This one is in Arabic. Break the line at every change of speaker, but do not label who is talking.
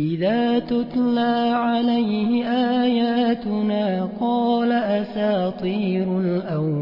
إذا تتلى عليه آياتنا قال أساطير الأولين